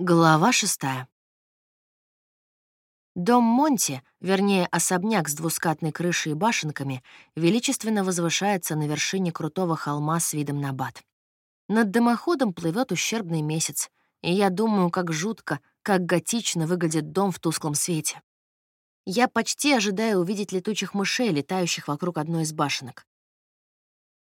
Глава шестая. Дом Монти, вернее, особняк с двускатной крышей и башенками, величественно возвышается на вершине крутого холма с видом на бат. Над дымоходом плывет ущербный месяц, и я думаю, как жутко, как готично выглядит дом в тусклом свете. Я почти ожидаю увидеть летучих мышей, летающих вокруг одной из башенок.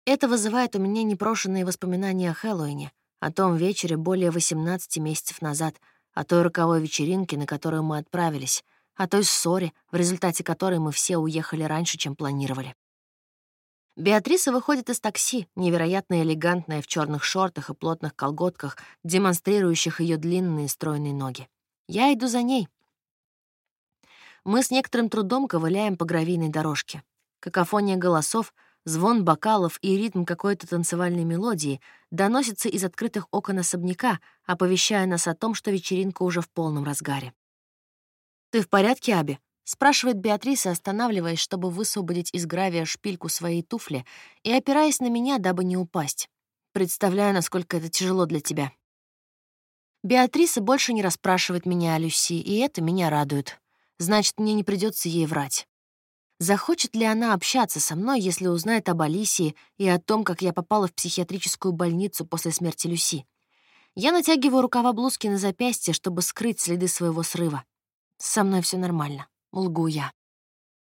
Это вызывает у меня непрошенные воспоминания о Хэллоуине, о том вечере более 18 месяцев назад, о той роковой вечеринке, на которую мы отправились, о той ссоре, в результате которой мы все уехали раньше, чем планировали. Беатриса выходит из такси, невероятно элегантная в черных шортах и плотных колготках, демонстрирующих ее длинные стройные ноги. Я иду за ней. Мы с некоторым трудом ковыляем по гравийной дорожке. Какофония голосов — Звон бокалов и ритм какой-то танцевальной мелодии доносится из открытых окон особняка, оповещая нас о том, что вечеринка уже в полном разгаре. «Ты в порядке, Аби?» — спрашивает Беатриса, останавливаясь, чтобы высвободить из гравия шпильку своей туфли и опираясь на меня, дабы не упасть. Представляю, насколько это тяжело для тебя. Беатриса больше не расспрашивает меня о Люси, и это меня радует. Значит, мне не придется ей врать. Захочет ли она общаться со мной, если узнает об Алисии и о том, как я попала в психиатрическую больницу после смерти Люси? Я натягиваю рукава блузки на запястье, чтобы скрыть следы своего срыва. Со мной все нормально. Лгу я.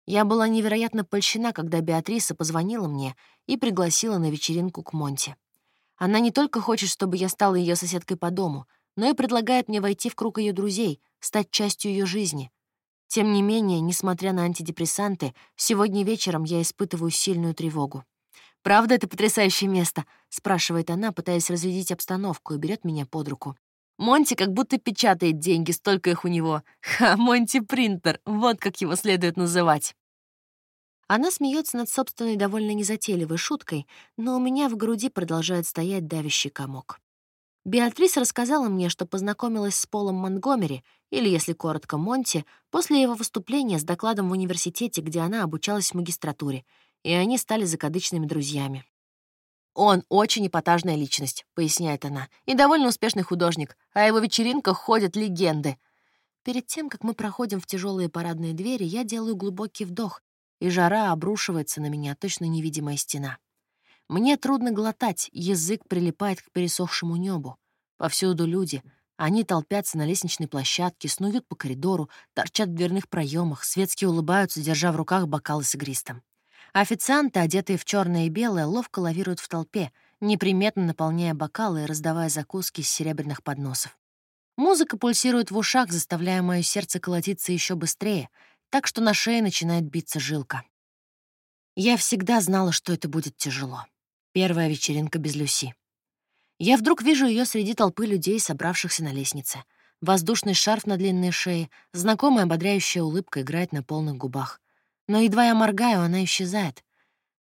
Я была невероятно польщена, когда Беатриса позвонила мне и пригласила на вечеринку к Монте. Она не только хочет, чтобы я стала ее соседкой по дому, но и предлагает мне войти в круг ее друзей, стать частью ее жизни, тем не менее, несмотря на антидепрессанты, сегодня вечером я испытываю сильную тревогу. «Правда, это потрясающее место?» — спрашивает она, пытаясь разрядить обстановку, и берет меня под руку. Монти как будто печатает деньги, столько их у него. Ха, Монти Принтер, вот как его следует называть. Она смеется над собственной довольно незатейливой шуткой, но у меня в груди продолжает стоять давящий комок. Беатрис рассказала мне, что познакомилась с Полом Монгомери, или, если коротко, Монти, после его выступления с докладом в университете, где она обучалась в магистратуре, и они стали закадычными друзьями. «Он очень эпатажная личность», — поясняет она, «и довольно успешный художник, а его вечеринках ходят легенды». Перед тем, как мы проходим в тяжелые парадные двери, я делаю глубокий вдох, и жара обрушивается на меня, точно невидимая стена. Мне трудно глотать, язык прилипает к пересохшему небу. Повсюду люди. Они толпятся на лестничной площадке, снуют по коридору, торчат в дверных проемах, светски улыбаются, держа в руках бокалы с игристом. Официанты, одетые в черное и белое, ловко лавируют в толпе, неприметно наполняя бокалы и раздавая закуски с серебряных подносов. Музыка пульсирует в ушах, заставляя мое сердце колотиться еще быстрее, так что на шее начинает биться жилка. Я всегда знала, что это будет тяжело. Первая вечеринка без Люси. Я вдруг вижу ее среди толпы людей, собравшихся на лестнице. Воздушный шарф на длинной шее, знакомая ободряющая улыбка играет на полных губах. Но едва я моргаю, она исчезает.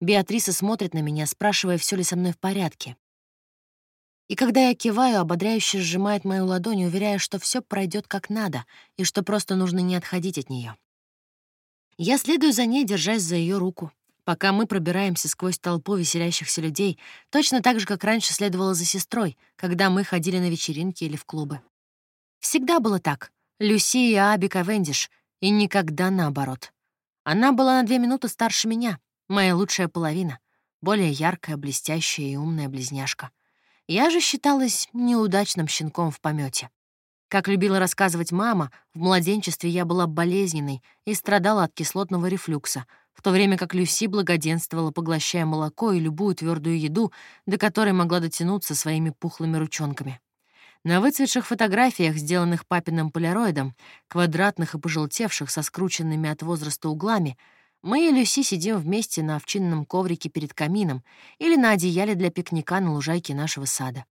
Беатриса смотрит на меня, спрашивая, все ли со мной в порядке. И когда я киваю, ободряюще сжимает мою ладонь, уверяя, что все пройдет как надо и что просто нужно не отходить от нее. Я следую за ней, держась за ее руку пока мы пробираемся сквозь толпу веселящихся людей, точно так же, как раньше следовало за сестрой, когда мы ходили на вечеринки или в клубы. Всегда было так. Люси и Аби Кавендиш, и никогда наоборот. Она была на две минуты старше меня, моя лучшая половина, более яркая, блестящая и умная близняшка. Я же считалась неудачным щенком в помете. Как любила рассказывать мама, в младенчестве я была болезненной и страдала от кислотного рефлюкса — в то время как Люси благоденствовала, поглощая молоко и любую твердую еду, до которой могла дотянуться своими пухлыми ручонками. На выцветших фотографиях, сделанных папиным полироидом, квадратных и пожелтевших со скрученными от возраста углами, мы и Люси сидим вместе на овчинном коврике перед камином или на одеяле для пикника на лужайке нашего сада.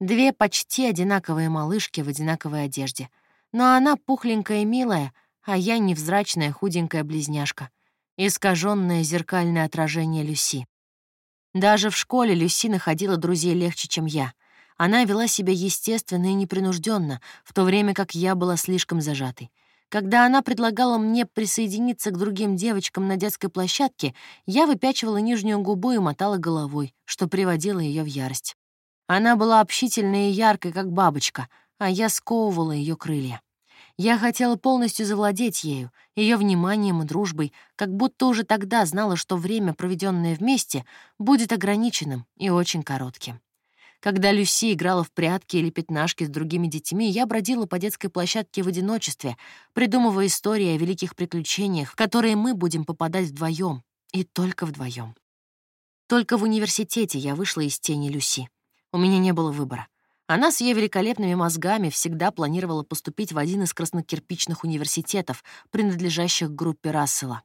Две почти одинаковые малышки в одинаковой одежде. Но она пухленькая и милая, а я невзрачная худенькая близняшка искаженное зеркальное отражение Люси. Даже в школе Люси находила друзей легче, чем я. Она вела себя естественно и непринужденно, в то время как я была слишком зажатой. Когда она предлагала мне присоединиться к другим девочкам на детской площадке, я выпячивала нижнюю губу и мотала головой, что приводило ее в ярость. Она была общительной и яркой, как бабочка, а я сковывала ее крылья. Я хотела полностью завладеть ею, ее вниманием и дружбой, как будто уже тогда знала, что время, проведенное вместе, будет ограниченным и очень коротким. Когда Люси играла в прятки или пятнашки с другими детьми, я бродила по детской площадке в одиночестве, придумывая истории о великих приключениях, в которые мы будем попадать вдвоем и только вдвоем. Только в университете я вышла из тени Люси. У меня не было выбора. Она с ее великолепными мозгами всегда планировала поступить в один из краснокирпичных университетов, принадлежащих группе Рассела.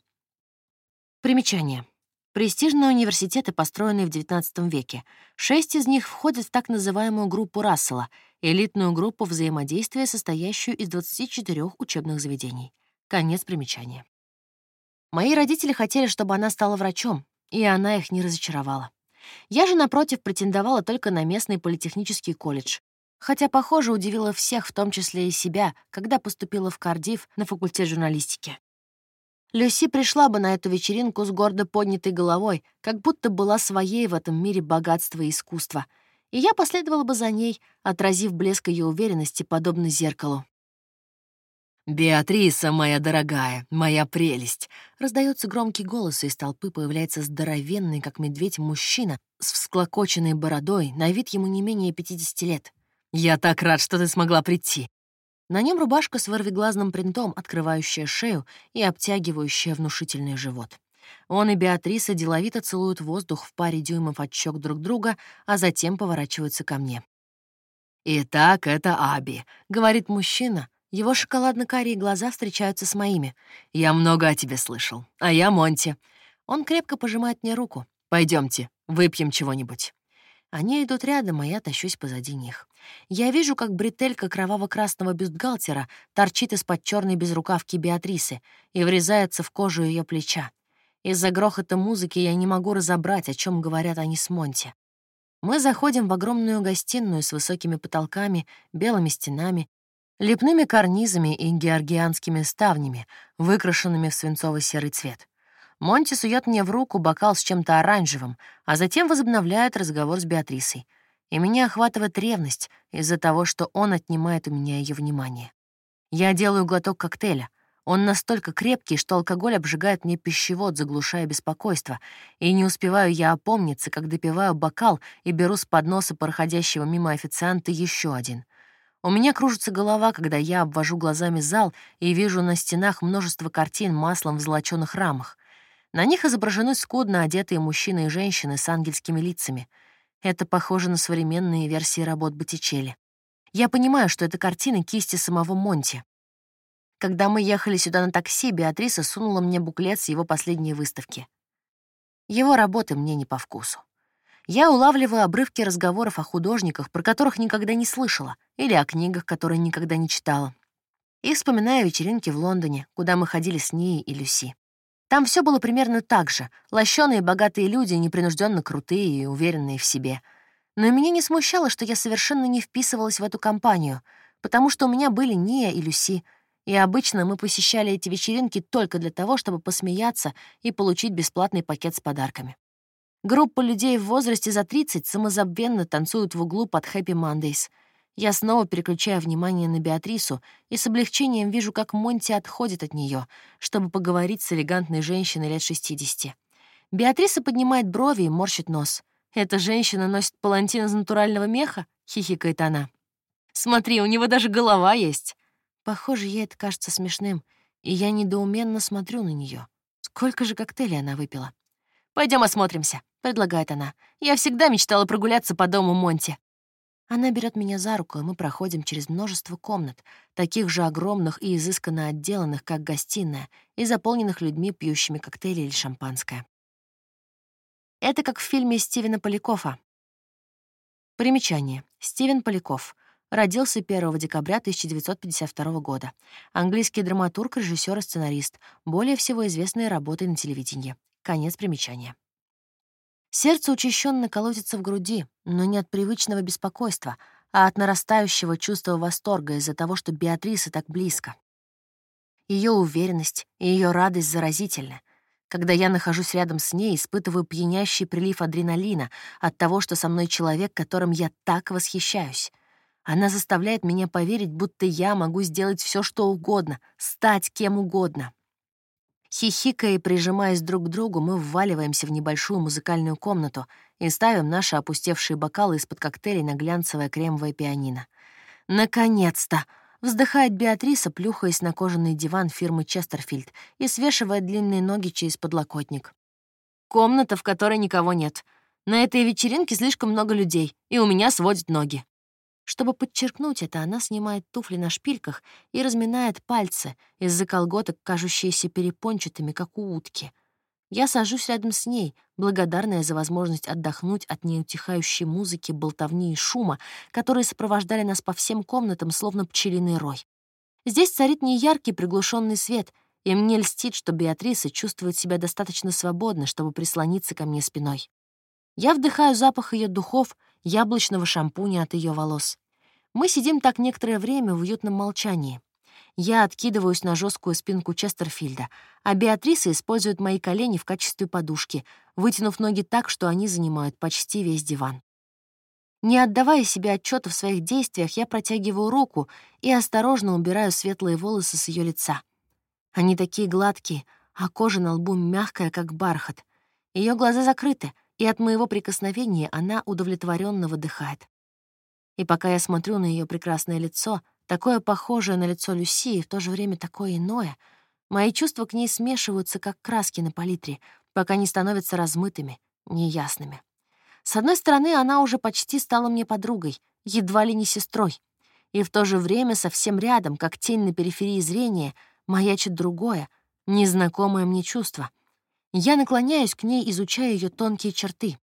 Примечание. Престижные университеты, построенные в XIX веке. Шесть из них входят в так называемую группу Рассела, элитную группу взаимодействия, состоящую из 24 учебных заведений. Конец примечания. Мои родители хотели, чтобы она стала врачом, и она их не разочаровала. Я же, напротив, претендовала только на местный политехнический колледж, хотя, похоже, удивила всех, в том числе и себя, когда поступила в Кардив на факультет журналистики. Люси пришла бы на эту вечеринку с гордо поднятой головой, как будто была своей в этом мире богатства и искусства, и я последовала бы за ней, отразив блеск ее уверенности, подобно зеркалу. «Беатриса, моя дорогая, моя прелесть!» Раздается громкий голос, и из толпы появляется здоровенный, как медведь, мужчина с всклокоченной бородой, на вид ему не менее 50 лет. «Я так рад, что ты смогла прийти!» На нем рубашка с ворвиглазным принтом, открывающая шею и обтягивающая внушительный живот. Он и Беатриса деловито целуют воздух в паре дюймов от щек друг друга, а затем поворачиваются ко мне. «Итак, это Аби», — говорит мужчина, его шоколадно-карие глаза встречаются с моими. «Я много о тебе слышал. А я Монти». Он крепко пожимает мне руку. Пойдемте, выпьем чего-нибудь». Они идут рядом, а я тащусь позади них. Я вижу, как бретелька кроваво-красного бюстгальтера торчит из-под черной безрукавки Беатрисы и врезается в кожу ее плеча. Из-за грохота музыки я не могу разобрать, о чем говорят они с Монти. Мы заходим в огромную гостиную с высокими потолками, белыми стенами лепными карнизами и георгианскими ставнями, выкрашенными в свинцово-серый цвет. Монти сует мне в руку бокал с чем-то оранжевым, а затем возобновляет разговор с Беатрисой. И меня охватывает ревность из-за того, что он отнимает у меня ее внимание. Я делаю глоток коктейля. Он настолько крепкий, что алкоголь обжигает мне пищевод, заглушая беспокойство, и не успеваю я опомниться, как допиваю бокал и беру с подноса проходящего мимо официанта еще один. У меня кружится голова, когда я обвожу глазами зал и вижу на стенах множество картин маслом в золочёных рамах. На них изображены скудно одетые мужчины и женщины с ангельскими лицами. Это похоже на современные версии работ Боттичелли. Я понимаю, что это картины кисти самого Монти. Когда мы ехали сюда на такси, Беатриса сунула мне буклет с его последней выставки. Его работы мне не по вкусу. Я улавливаю обрывки разговоров о художниках, про которых никогда не слышала, или о книгах, которые никогда не читала. И вспоминаю вечеринки в Лондоне, куда мы ходили с ней и Люси. Там все было примерно так же. Лощеные богатые люди, непринужденно крутые и уверенные в себе. Но меня не смущало, что я совершенно не вписывалась в эту компанию, потому что у меня были Ния и Люси, и обычно мы посещали эти вечеринки только для того, чтобы посмеяться и получить бесплатный пакет с подарками. Группа людей в возрасте за 30 самозабвенно танцуют в углу под «Хэппи Mondays. Я снова переключаю внимание на Беатрису и с облегчением вижу, как Монти отходит от нее, чтобы поговорить с элегантной женщиной лет 60. Беатриса поднимает брови и морщит нос. «Эта женщина носит палантин из натурального меха?» — хихикает она. «Смотри, у него даже голова есть!» Похоже, ей это кажется смешным, и я недоуменно смотрю на нее. Сколько же коктейлей она выпила? Пойдем осмотримся», — предлагает она. «Я всегда мечтала прогуляться по дому Монти». Она берет меня за руку, и мы проходим через множество комнат, таких же огромных и изысканно отделанных, как гостиная, и заполненных людьми, пьющими коктейли или шампанское. Это как в фильме Стивена Полякова. Примечание. Стивен Поляков. Родился 1 декабря 1952 года. Английский драматург, режиссер и сценарист, более всего известные работы на телевидении. Конец примечания. Сердце учащенно колотится в груди, но не от привычного беспокойства, а от нарастающего чувства восторга из-за того, что Беатриса так близко. Ее уверенность и ее радость заразительны. Когда я нахожусь рядом с ней, испытываю пьянящий прилив адреналина от того, что со мной человек, которым я так восхищаюсь. Она заставляет меня поверить, будто я могу сделать все, что угодно, стать кем угодно. Хихикая и прижимаясь друг к другу, мы вваливаемся в небольшую музыкальную комнату и ставим наши опустевшие бокалы из-под коктейлей на глянцевое кремовое пианино. «Наконец-то!» — вздыхает Беатриса, плюхаясь на кожаный диван фирмы Честерфильд и свешивая длинные ноги через подлокотник. «Комната, в которой никого нет. На этой вечеринке слишком много людей, и у меня сводят ноги». Чтобы подчеркнуть это, она снимает туфли на шпильках и разминает пальцы из-за колготок, кажущиеся перепончатыми, как у утки. Я сажусь рядом с ней, благодарная за возможность отдохнуть от неутихающей музыки, болтовни и шума, которые сопровождали нас по всем комнатам, словно пчелиный рой. Здесь царит неяркий приглушенный свет, и мне льстит, что Беатриса чувствует себя достаточно свободно, чтобы прислониться ко мне спиной. Я вдыхаю запах ее духов, яблочного шампуня от ее волос. Мы сидим так некоторое время в уютном молчании. Я откидываюсь на жесткую спинку Честерфилда, а Беатриса использует мои колени в качестве подушки, вытянув ноги так, что они занимают почти весь диван. Не отдавая себе отчета в своих действиях, я протягиваю руку и осторожно убираю светлые волосы с ее лица. Они такие гладкие, а кожа на лбу мягкая, как бархат. Ее глаза закрыты, и от моего прикосновения она удовлетворенно выдыхает. И пока я смотрю на ее прекрасное лицо, такое похожее на лицо Люси и в то же время такое иное, мои чувства к ней смешиваются, как краски на палитре, пока не становятся размытыми, неясными. С одной стороны, она уже почти стала мне подругой, едва ли не сестрой. И в то же время совсем рядом, как тень на периферии зрения, маячит другое, незнакомое мне чувство. Я наклоняюсь к ней, изучая ее тонкие черты.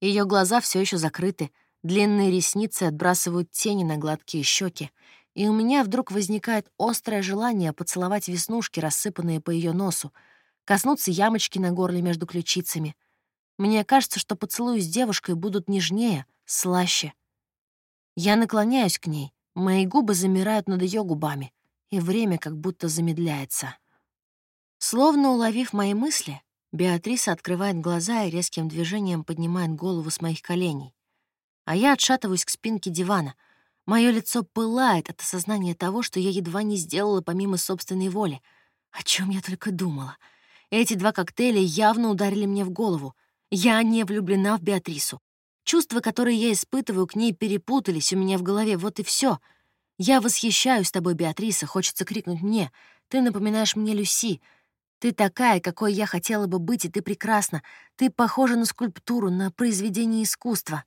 Ее глаза все еще закрыты, Длинные ресницы отбрасывают тени на гладкие щеки, и у меня вдруг возникает острое желание поцеловать веснушки, рассыпанные по ее носу, коснуться ямочки на горле между ключицами. Мне кажется, что поцелуи с девушкой будут нежнее, слаще. Я наклоняюсь к ней, мои губы замирают над ее губами, и время как будто замедляется. Словно уловив мои мысли, Беатриса открывает глаза и резким движением поднимает голову с моих коленей а я отшатываюсь к спинке дивана. Мое лицо пылает от осознания того, что я едва не сделала помимо собственной воли. О чем я только думала. Эти два коктейля явно ударили мне в голову. Я не влюблена в Беатрису. Чувства, которые я испытываю к ней, перепутались у меня в голове, вот и все. Я восхищаюсь тобой, Беатриса, хочется крикнуть мне. Ты напоминаешь мне Люси. Ты такая, какой я хотела бы быть, и ты прекрасна. Ты похожа на скульптуру, на произведение искусства.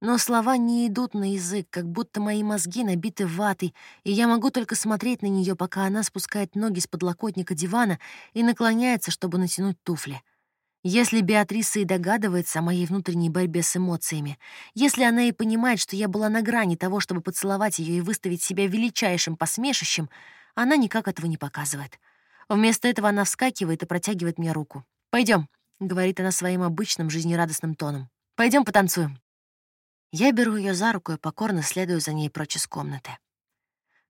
Но слова не идут на язык, как будто мои мозги набиты ватой, и я могу только смотреть на нее, пока она спускает ноги с подлокотника дивана и наклоняется, чтобы натянуть туфли. Если Беатриса и догадывается о моей внутренней борьбе с эмоциями, если она и понимает, что я была на грани того, чтобы поцеловать ее и выставить себя величайшим посмешищем, она никак этого не показывает. Вместо этого она вскакивает и протягивает мне руку. Пойдем, говорит она своим обычным жизнерадостным тоном. Пойдем потанцуем. Я беру ее за руку и покорно следую за ней прочь из комнаты.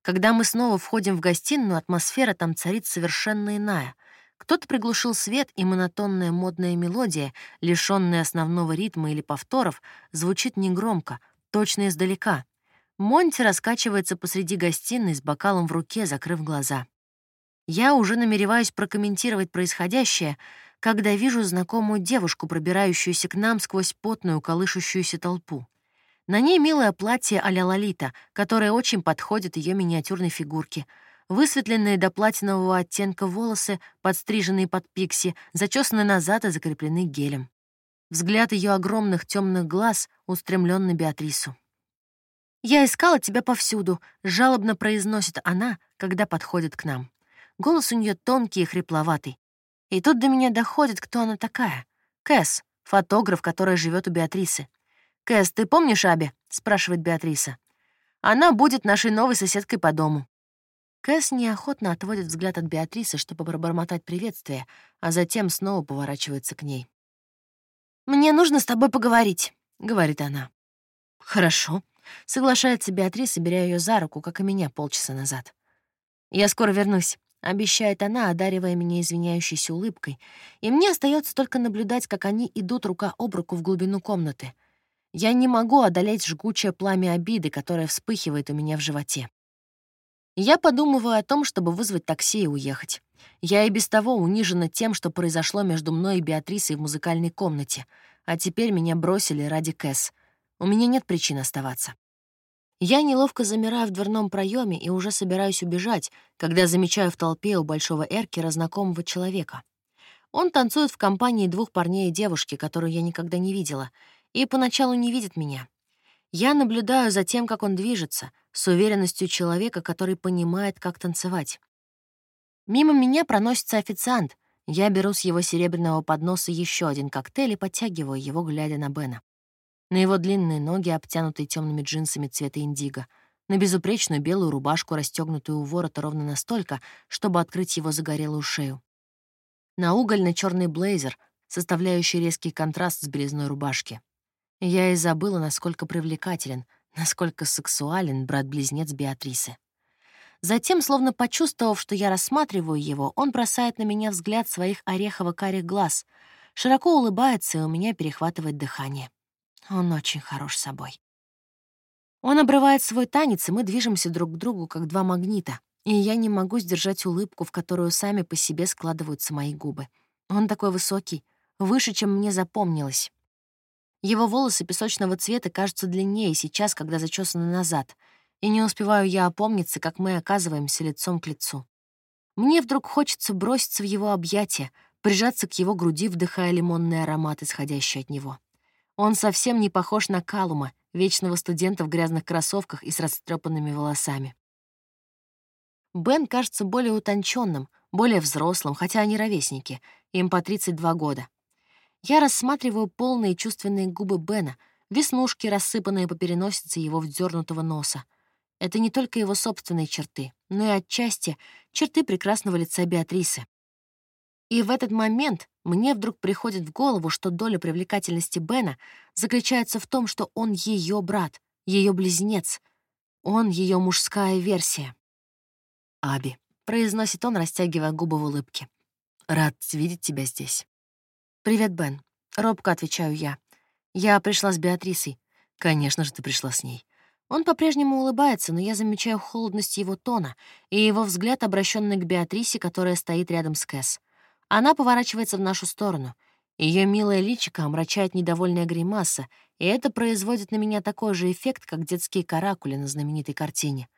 Когда мы снова входим в гостиную, атмосфера там царит совершенно иная. Кто-то приглушил свет, и монотонная модная мелодия, лишённая основного ритма или повторов, звучит негромко, точно издалека. Монти раскачивается посреди гостиной с бокалом в руке, закрыв глаза. Я уже намереваюсь прокомментировать происходящее, когда вижу знакомую девушку, пробирающуюся к нам сквозь потную, колышущуюся толпу. На ней милое платье а-ля Лолита, которое очень подходит ее миниатюрной фигурке. Высветленные до платинового оттенка волосы, подстриженные под пикси, зачесаны назад и закреплены гелем. Взгляд ее огромных темных глаз устремлен на Беатрису. «Я искала тебя повсюду», — жалобно произносит она, когда подходит к нам. Голос у нее тонкий и хрипловатый. И тут до меня доходит, кто она такая. Кэс, фотограф, который живет у Беатрисы. «Кэс, ты помнишь Аби?» — спрашивает Беатриса. «Она будет нашей новой соседкой по дому». Кэс неохотно отводит взгляд от Беатрисы, чтобы пробормотать приветствие, а затем снова поворачивается к ней. «Мне нужно с тобой поговорить», — говорит она. «Хорошо», — соглашается Беатриса, беря ее за руку, как и меня полчаса назад. «Я скоро вернусь», — обещает она, одаривая меня извиняющейся улыбкой, и мне остается только наблюдать, как они идут рука об руку в глубину комнаты — Я не могу одолеть жгучее пламя обиды, которое вспыхивает у меня в животе. Я подумываю о том, чтобы вызвать такси и уехать. Я и без того унижена тем, что произошло между мной и Беатрисой в музыкальной комнате, а теперь меня бросили ради Кэс. У меня нет причин оставаться. Я неловко замираю в дверном проеме и уже собираюсь убежать, когда замечаю в толпе у большого эркера знакомого человека. Он танцует в компании двух парней и девушки, которую я никогда не видела, и поначалу не видит меня. Я наблюдаю за тем, как он движется, с уверенностью человека, который понимает, как танцевать. Мимо меня проносится официант. Я беру с его серебряного подноса еще один коктейль и подтягиваю его, глядя на Бена. На его длинные ноги, обтянутые темными джинсами цвета индиго, на безупречную белую рубашку, расстегнутую у ворота ровно настолько, чтобы открыть его загорелую шею. На угольно черный блейзер, составляющий резкий контраст с белизной рубашки. Я и забыла, насколько привлекателен, насколько сексуален брат-близнец Беатрисы. Затем, словно почувствовав, что я рассматриваю его, он бросает на меня взгляд своих орехово-карих глаз, широко улыбается, и у меня перехватывает дыхание. Он очень хорош собой. Он обрывает свой танец, и мы движемся друг к другу, как два магнита, и я не могу сдержать улыбку, в которую сами по себе складываются мои губы. Он такой высокий, выше, чем мне запомнилось. Его волосы песочного цвета кажутся длиннее сейчас, когда зачесаны назад — и не успеваю я опомниться, как мы оказываемся лицом к лицу. Мне вдруг хочется броситься в его объятия, прижаться к его груди, вдыхая лимонный аромат, исходящий от него. Он совсем не похож на Калума, вечного студента в грязных кроссовках и с растрепанными волосами. Бен кажется более утонченным, более взрослым, хотя они ровесники, им по 32 года. Я рассматриваю полные чувственные губы Бена, веснушки, рассыпанные по переносице его вдернутого носа — это не только его собственные черты, но и отчасти черты прекрасного лица Беатрисы. И в этот момент мне вдруг приходит в голову, что доля привлекательности Бена заключается в том, что он ее брат, ее близнец. Он ее мужская версия. «Аби», — произносит он, растягивая губы в улыбке. «Рад видеть тебя здесь». «Привет, Бен», — робко отвечаю я. «Я пришла с Беатрисой». «Конечно же, ты пришла с ней. Он по-прежнему улыбается, но я замечаю холодность его тона и его взгляд, обращенный к Беатрисе, которая стоит рядом с Кэс. Она поворачивается в нашу сторону. Ее милое личико омрачает недовольная гримаса, и это производит на меня такой же эффект, как детские каракули на знаменитой картине.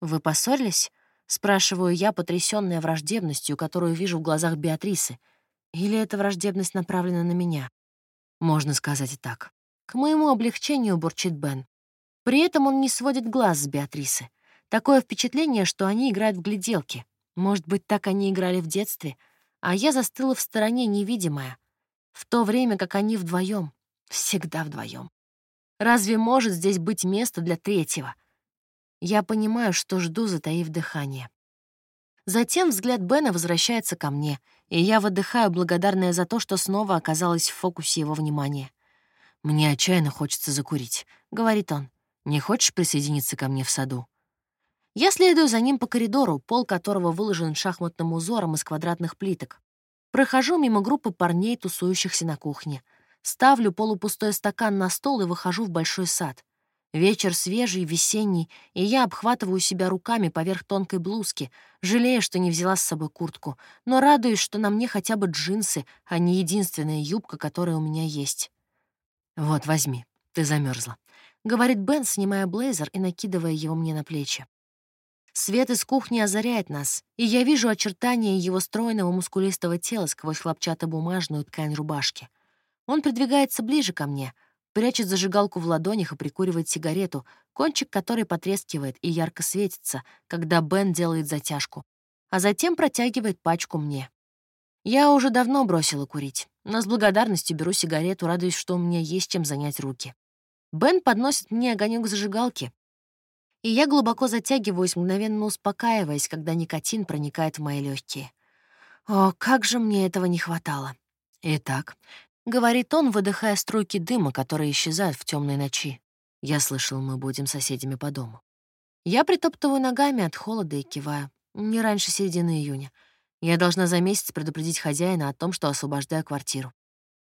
«Вы поссорились?» — спрашиваю я, потрясённая враждебностью, которую вижу в глазах Беатрисы. Или эта враждебность направлена на меня? Можно сказать и так. К моему облегчению бурчит Бен. При этом он не сводит глаз с Беатрисы. Такое впечатление, что они играют в гляделки. Может быть, так они играли в детстве, а я застыла в стороне невидимая, в то время как они вдвоем, всегда вдвоем. Разве может здесь быть место для третьего? Я понимаю, что жду, затаив дыхание. Затем взгляд Бена возвращается ко мне, и я выдыхаю, благодарная за то, что снова оказалась в фокусе его внимания. «Мне отчаянно хочется закурить», — говорит он. Не хочешь присоединиться ко мне в саду?» Я следую за ним по коридору, пол которого выложен шахматным узором из квадратных плиток. Прохожу мимо группы парней, тусующихся на кухне. Ставлю полупустой стакан на стол и выхожу в большой сад. Вечер свежий, весенний, и я обхватываю себя руками поверх тонкой блузки, жалея, что не взяла с собой куртку, но радуюсь, что на мне хотя бы джинсы, а не единственная юбка, которая у меня есть. «Вот, возьми, ты замерзла. — говорит Бен, снимая блейзер и накидывая его мне на плечи. Свет из кухни озаряет нас, и я вижу очертания его стройного мускулистого тела сквозь хлопчатобумажную ткань рубашки. Он придвигается ближе ко мне, прячет зажигалку в ладонях и прикуривает сигарету, кончик которой потрескивает и ярко светится, когда Бен делает затяжку, а затем протягивает пачку мне. Я уже давно бросила курить, но с благодарностью беру сигарету, радуясь, что у меня есть чем занять руки. Бен подносит мне огонек зажигалки, и я глубоко затягиваюсь, мгновенно успокаиваясь, когда никотин проникает в мои легкие. О, как же мне этого не хватало. Итак, говорит он, выдыхая струйки дыма, которые исчезают в темной ночи. Я слышал, мы будем соседями по дому. Я притоптываю ногами от холода и киваю. Не раньше середины июня. Я должна за месяц предупредить хозяина о том, что освобождаю квартиру.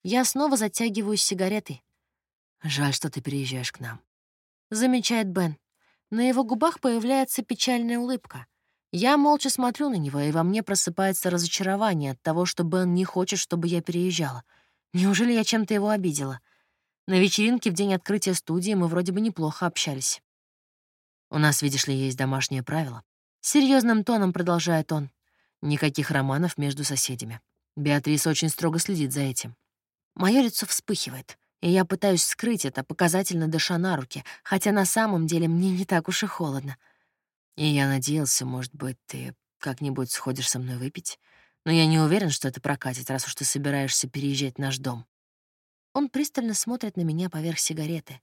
Я снова затягиваюсь сигаретой. Жаль, что ты переезжаешь к нам. Замечает Бен. На его губах появляется печальная улыбка. Я молча смотрю на него, и во мне просыпается разочарование от того, что Бен не хочет, чтобы я переезжала. Неужели я чем-то его обидела? На вечеринке в день открытия студии мы вроде бы неплохо общались. У нас, видишь ли, есть домашнее правило. Серьезным тоном продолжает он. Никаких романов между соседями. Беатрис очень строго следит за этим. Мое лицо вспыхивает, и я пытаюсь скрыть это, показательно дыша на руки, хотя на самом деле мне не так уж и холодно. И я надеялся, может быть, ты как-нибудь сходишь со мной выпить, но я не уверен, что это прокатит, раз уж ты собираешься переезжать наш дом. Он пристально смотрит на меня поверх сигареты.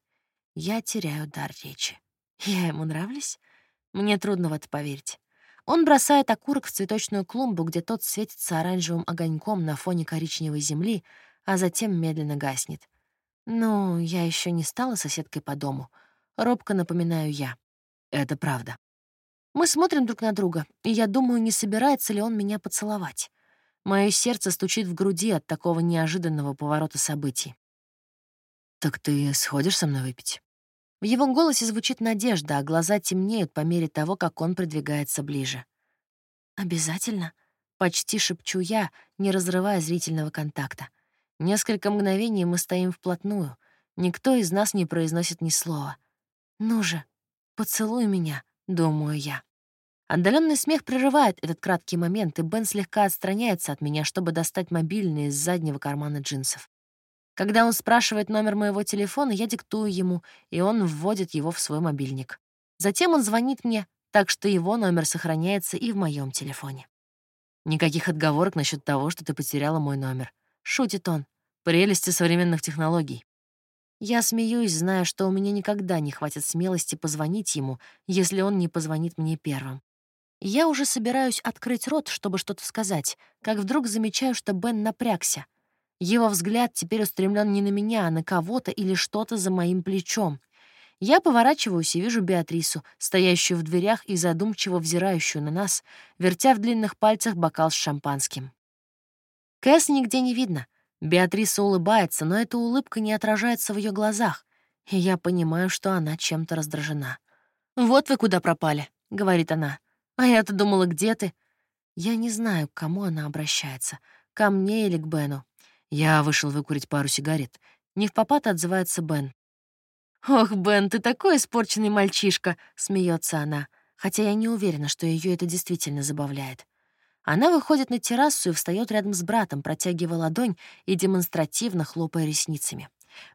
Я теряю дар речи. Я ему нравлюсь? Мне трудно в это поверить. Он бросает окурок в цветочную клумбу, где тот светится оранжевым огоньком на фоне коричневой земли, а затем медленно гаснет. «Ну, я еще не стала соседкой по дому. Робко напоминаю я. Это правда. Мы смотрим друг на друга, и я думаю, не собирается ли он меня поцеловать. Мое сердце стучит в груди от такого неожиданного поворота событий. «Так ты сходишь со мной выпить?» В его голосе звучит надежда, а глаза темнеют по мере того, как он продвигается ближе. «Обязательно?» — почти шепчу я, не разрывая зрительного контакта. Несколько мгновений мы стоим вплотную. Никто из нас не произносит ни слова. «Ну же, поцелуй меня», — думаю я. Отдаленный смех прерывает этот краткий момент, и Бен слегка отстраняется от меня, чтобы достать мобильный из заднего кармана джинсов. Когда он спрашивает номер моего телефона, я диктую ему, и он вводит его в свой мобильник. Затем он звонит мне, так что его номер сохраняется и в моем телефоне. Никаких отговорок насчет того, что ты потеряла мой номер. Шутит он. Прелести современных технологий. Я смеюсь, зная, что у меня никогда не хватит смелости позвонить ему, если он не позвонит мне первым. Я уже собираюсь открыть рот, чтобы что-то сказать, как вдруг замечаю, что Бен напрягся. Его взгляд теперь устремлен не на меня, а на кого-то или что-то за моим плечом. Я поворачиваюсь и вижу Беатрису, стоящую в дверях и задумчиво взирающую на нас, вертя в длинных пальцах бокал с шампанским. Кэс нигде не видно. Беатриса улыбается, но эта улыбка не отражается в ее глазах, и я понимаю, что она чем-то раздражена. «Вот вы куда пропали», — говорит она. «А я-то думала, где ты?» Я не знаю, к кому она обращается, ко мне или к Бену. Я вышел выкурить пару сигарет. Не в попад отзывается Бен. «Ох, Бен, ты такой испорченный мальчишка!» — смеется она, хотя я не уверена, что ее это действительно забавляет. Она выходит на террасу и встает рядом с братом, протягивая ладонь и демонстративно хлопая ресницами.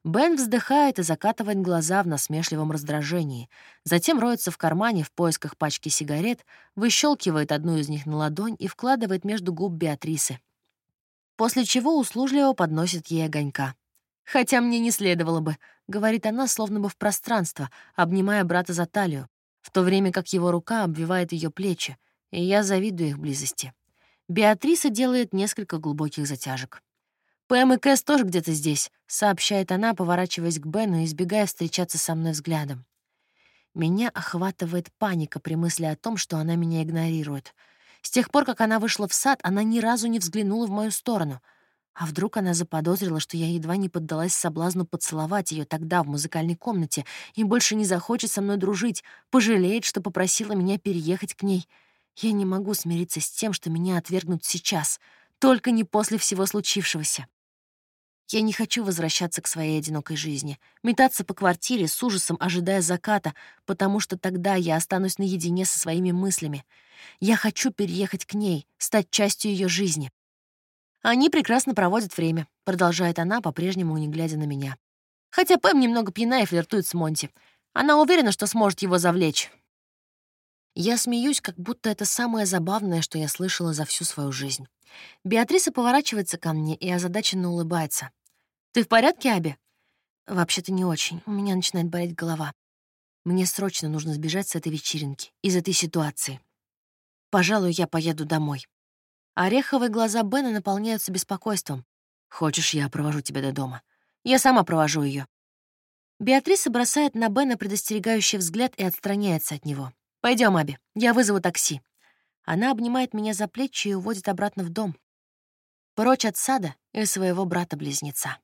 Бен вздыхает и закатывает глаза в насмешливом раздражении. Затем роется в кармане в поисках пачки сигарет, выщелкивает одну из них на ладонь и вкладывает между губ Беатрисы. После чего услужливо подносит ей огонька. «Хотя мне не следовало бы», — говорит она, словно бы в пространство, обнимая брата за талию, в то время как его рука обвивает ее плечи, и я завидую их близости. Беатриса делает несколько глубоких затяжек. «Пэм и Кэс тоже где-то здесь», — сообщает она, поворачиваясь к Бену и избегая встречаться со мной взглядом. Меня охватывает паника при мысли о том, что она меня игнорирует. С тех пор, как она вышла в сад, она ни разу не взглянула в мою сторону. А вдруг она заподозрила, что я едва не поддалась соблазну поцеловать ее тогда в музыкальной комнате и больше не захочет со мной дружить, пожалеет, что попросила меня переехать к ней — я не могу смириться с тем, что меня отвергнут сейчас, только не после всего случившегося. Я не хочу возвращаться к своей одинокой жизни, метаться по квартире с ужасом, ожидая заката, потому что тогда я останусь наедине со своими мыслями. Я хочу переехать к ней, стать частью ее жизни. Они прекрасно проводят время, продолжает она, по-прежнему не глядя на меня. Хотя Пэм немного пьяна и флиртует с Монти. Она уверена, что сможет его завлечь. Я смеюсь, как будто это самое забавное, что я слышала за всю свою жизнь. Беатриса поворачивается ко мне и озадаченно улыбается. «Ты в порядке, Аби?» «Вообще-то не очень. У меня начинает болеть голова. Мне срочно нужно сбежать с этой вечеринки, из этой ситуации. Пожалуй, я поеду домой». Ореховые глаза Бена наполняются беспокойством. «Хочешь, я провожу тебя до дома?» «Я сама провожу ее. Беатриса бросает на Бена предостерегающий взгляд и отстраняется от него. Пойдем, Аби, я вызову такси». Она обнимает меня за плечи и уводит обратно в дом. Прочь от сада и своего брата-близнеца.